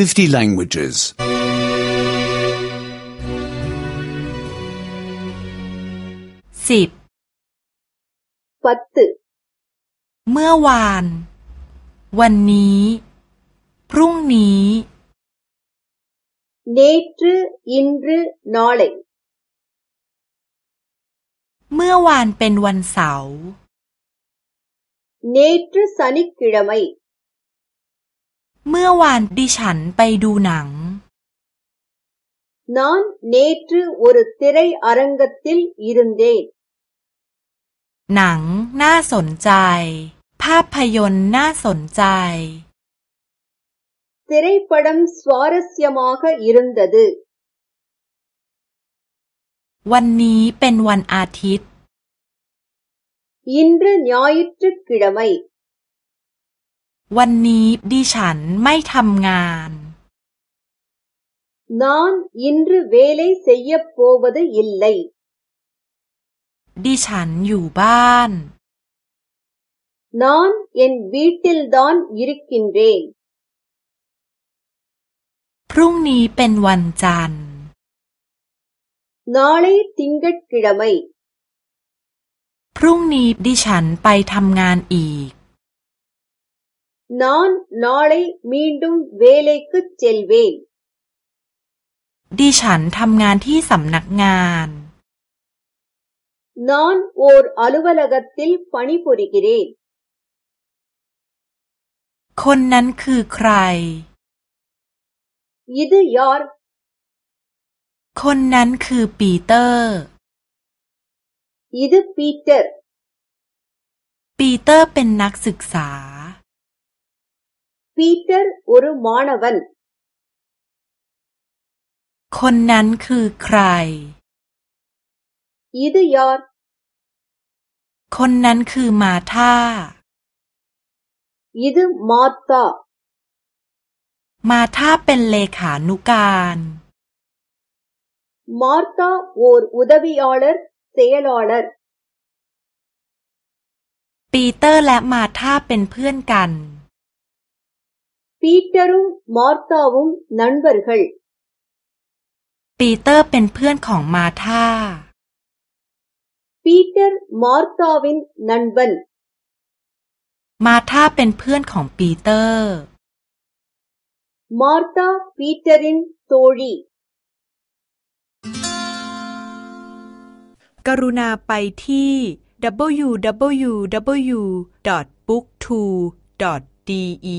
50 languages. สิบปัตตุเมื่อวาน วันนี้ พรุ่งนี้เนตรอิน ன ் ற ு ந ாเมื่อวานเป็นวันเสาร์เนตรสு ச ன ก க ் க ிเมื่อวานดิฉันไปดูหนังนอนเนตรูโนเทเรย์อารังกติลยินเดหนังน่าสนใจ ภาพยนตร์น่าสนใจเทเรัยปดัมสวารสยมอคอิรุนดดวันนี้เป็นวันอาทิตย์ อินทร์ยอยตรกิดมัยวันนี้ดิฉันไม่ทำงาน นอนยินรเวเลยเสียบโปวัดยิ่งเลยดิฉันอยู่บ้าน นอนยินวีติลดอนยิริกินเรนพรุ่งนี้เป็นวันจันทร์นอนเลยติงกัดกิดไมพรุ่งนี้ดิฉันไปทำงานอีก நான் நாளை மீண்டும் வேலைக்குச் செல்வேன் ดิฉันทำงานที่สำนักงาน நான் ஓர் அலுவலகத்தில் பணிபுரிகிறேன் คนนั้นคือใคร இது யார் คนนั้นคือปีเตอร์ இ த ดปีเตอร์ ปีเตอร์เป็นนักศึกษาเตอร์โ் ஒரு மாணவன் คนนั้นคือใคร இ த ดยอร์ คนนั้นคือมาธา இ ีு ம ா த ต த มาธาเป็นเลขานุการ ம า ர ் த อุด ஓ บ்ออเดอร์ เซลออเดอร์ ปีเตอร์และมาธาเป็นเพื่อนกันปีเตอร์ ம ்มா ர ் த ் த ா வ มนัน ண ் ப ர ் க ள ்ปีเตอร์เป็นเพื่อนของมาธาปีเตอร์มาร์ธาวินนันบัน มาธาเป็นเพื่อนของปีเตอร์ มาร์ธาปีเตอร์ินโตรีกรุณาไปที่ w w w b o o k t o d e